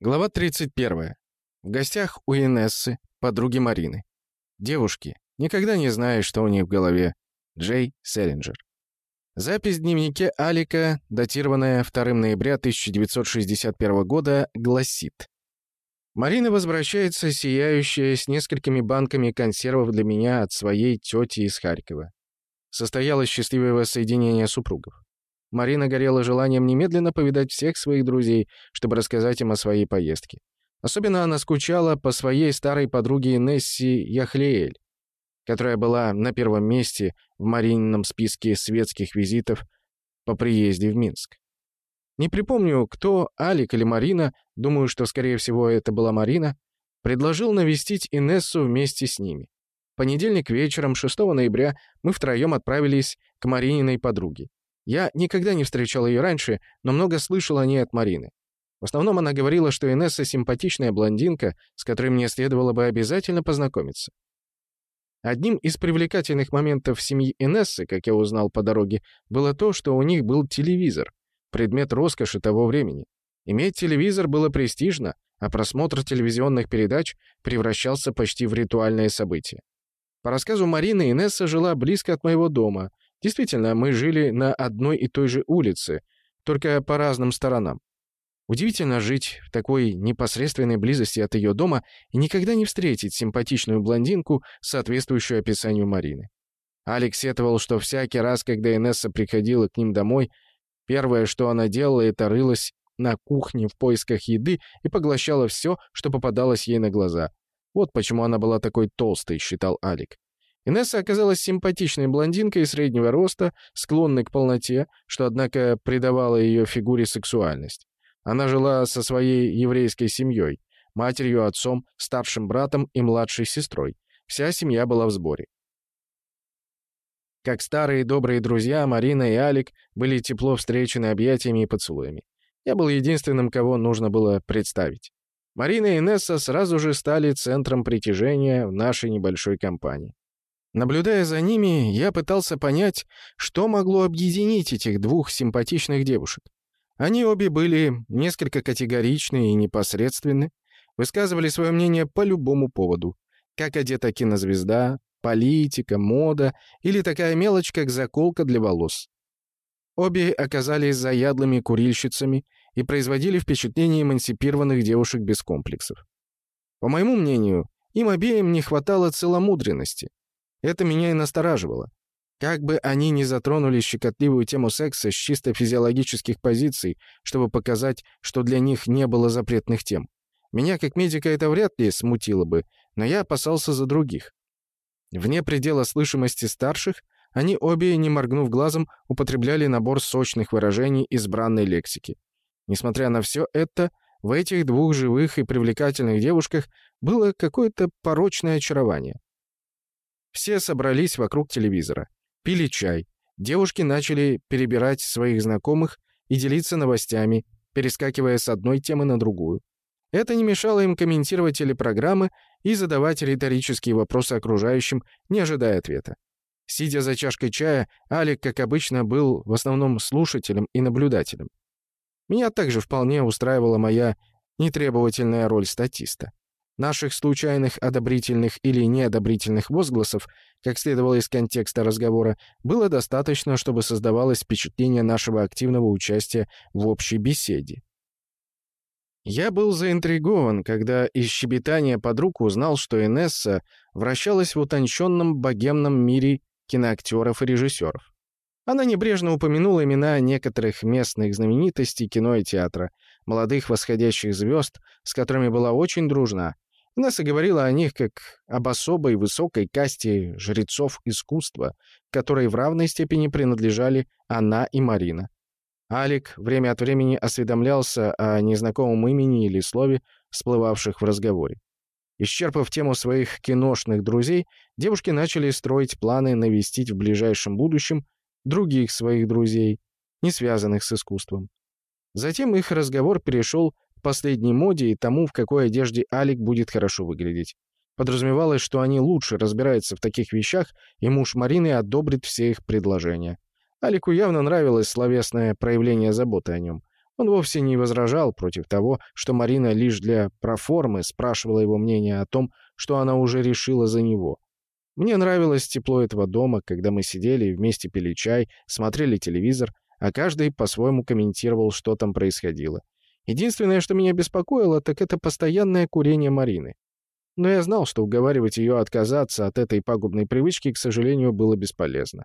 Глава 31. В гостях у Инессы, подруги Марины. Девушки. Никогда не знаешь, что у них в голове. Джей Селлинджер. Запись в дневнике Алика, датированная 2 ноября 1961 года, гласит. Марина возвращается сияющая с несколькими банками консервов для меня от своей тети из Харькова. Состоялось счастливое воссоединение супругов. Марина горела желанием немедленно повидать всех своих друзей, чтобы рассказать им о своей поездке. Особенно она скучала по своей старой подруге Несси Яхлеэль, которая была на первом месте в Маринином списке светских визитов по приезде в Минск. Не припомню, кто, Алик или Марина, думаю, что, скорее всего, это была Марина, предложил навестить Инессу вместе с ними. В понедельник вечером, 6 ноября, мы втроем отправились к Марининой подруге. Я никогда не встречал ее раньше, но много слышал о ней от Марины. В основном она говорила, что Инесса симпатичная блондинка, с которой мне следовало бы обязательно познакомиться. Одним из привлекательных моментов семьи Инессы, как я узнал по дороге, было то, что у них был телевизор, предмет роскоши того времени. Иметь телевизор было престижно, а просмотр телевизионных передач превращался почти в ритуальное событие. По рассказу Марины, Инесса жила близко от моего дома, Действительно, мы жили на одной и той же улице, только по разным сторонам. Удивительно жить в такой непосредственной близости от ее дома и никогда не встретить симпатичную блондинку, соответствующую описанию Марины. Алекс сетовал, что всякий раз, когда Инесса приходила к ним домой, первое, что она делала, это рылась на кухне в поисках еды и поглощала все, что попадалось ей на глаза. Вот почему она была такой толстой, считал Алик. Инесса оказалась симпатичной блондинкой среднего роста, склонной к полноте, что, однако, придавало ее фигуре сексуальность. Она жила со своей еврейской семьей, матерью, отцом, старшим братом и младшей сестрой. Вся семья была в сборе. Как старые добрые друзья, Марина и Алик были тепло встречены объятиями и поцелуями. Я был единственным, кого нужно было представить. Марина и Инесса сразу же стали центром притяжения в нашей небольшой компании. Наблюдая за ними, я пытался понять, что могло объединить этих двух симпатичных девушек. Они обе были несколько категоричны и непосредственны, высказывали свое мнение по любому поводу. Как одета кинозвезда, политика, мода или такая мелочь, как заколка для волос. Обе оказались заядлыми курильщицами и производили впечатление эмансипированных девушек без комплексов. По моему мнению, им обеим не хватало целомудренности. Это меня и настораживало. Как бы они ни затронули щекотливую тему секса с чисто физиологических позиций, чтобы показать, что для них не было запретных тем. Меня, как медика, это вряд ли смутило бы, но я опасался за других. Вне предела слышимости старших, они обе, не моргнув глазом, употребляли набор сочных выражений избранной лексики. Несмотря на все это, в этих двух живых и привлекательных девушках было какое-то порочное очарование. Все собрались вокруг телевизора, пили чай. Девушки начали перебирать своих знакомых и делиться новостями, перескакивая с одной темы на другую. Это не мешало им комментировать телепрограммы и задавать риторические вопросы окружающим, не ожидая ответа. Сидя за чашкой чая, Алик, как обычно, был в основном слушателем и наблюдателем. Меня также вполне устраивала моя нетребовательная роль статиста. Наших случайных одобрительных или неодобрительных возгласов, как следовало из контекста разговора, было достаточно, чтобы создавалось впечатление нашего активного участия в общей беседе. Я был заинтригован, когда из щебетания подруг узнал, что Инесса вращалась в утонченном богемном мире киноактеров и режиссеров. Она небрежно упомянула имена некоторых местных знаменитостей кино и театра, молодых восходящих звезд, с которыми была очень дружна, Несса говорила о них как об особой высокой касте жрецов искусства, которой в равной степени принадлежали она и Марина. Алик время от времени осведомлялся о незнакомом имени или слове, всплывавших в разговоре. Исчерпав тему своих киношных друзей, девушки начали строить планы навестить в ближайшем будущем других своих друзей, не связанных с искусством. Затем их разговор перешел последней моде и тому, в какой одежде Алик будет хорошо выглядеть. Подразумевалось, что они лучше разбираются в таких вещах, и муж Марины одобрит все их предложения. Алику явно нравилось словесное проявление заботы о нем. Он вовсе не возражал против того, что Марина лишь для проформы спрашивала его мнение о том, что она уже решила за него. Мне нравилось тепло этого дома, когда мы сидели и вместе пили чай, смотрели телевизор, а каждый по-своему комментировал, что там происходило. Единственное, что меня беспокоило, так это постоянное курение Марины. Но я знал, что уговаривать ее отказаться от этой пагубной привычки, к сожалению, было бесполезно.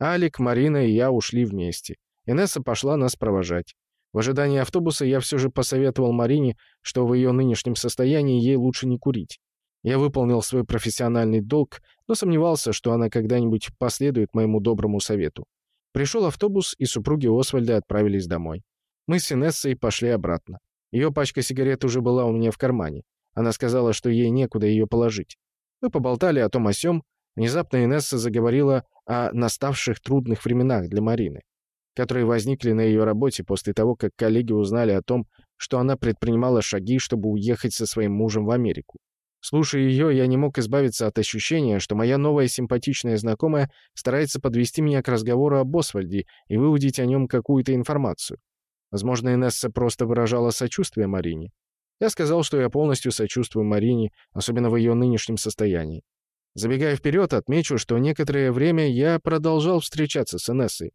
Алик, Марина и я ушли вместе. Инесса пошла нас провожать. В ожидании автобуса я все же посоветовал Марине, что в ее нынешнем состоянии ей лучше не курить. Я выполнил свой профессиональный долг, но сомневался, что она когда-нибудь последует моему доброму совету. Пришел автобус, и супруги Освальда отправились домой. Мы с Инессой пошли обратно. Ее пачка сигарет уже была у меня в кармане. Она сказала, что ей некуда ее положить. Мы поболтали о том о сём. Внезапно Инесса заговорила о наставших трудных временах для Марины, которые возникли на ее работе после того, как коллеги узнали о том, что она предпринимала шаги, чтобы уехать со своим мужем в Америку. Слушая ее, я не мог избавиться от ощущения, что моя новая симпатичная знакомая старается подвести меня к разговору об Освальде и выудить о нем какую-то информацию. Возможно, Инесса просто выражала сочувствие Марине. Я сказал, что я полностью сочувствую Марине, особенно в ее нынешнем состоянии. Забегая вперед, отмечу, что некоторое время я продолжал встречаться с Инессой.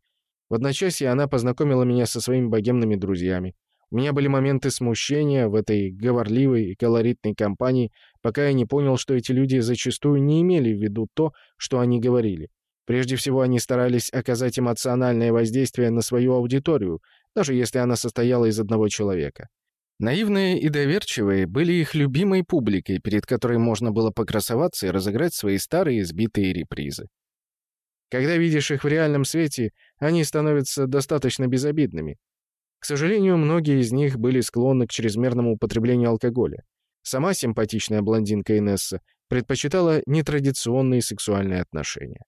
В одночасье она познакомила меня со своими богемными друзьями. У меня были моменты смущения в этой говорливой и колоритной компании, пока я не понял, что эти люди зачастую не имели в виду то, что они говорили. Прежде всего, они старались оказать эмоциональное воздействие на свою аудиторию, даже если она состояла из одного человека. Наивные и доверчивые были их любимой публикой, перед которой можно было покрасоваться и разыграть свои старые избитые репризы. Когда видишь их в реальном свете, они становятся достаточно безобидными. К сожалению, многие из них были склонны к чрезмерному употреблению алкоголя. Сама симпатичная блондинка Инесса предпочитала нетрадиционные сексуальные отношения.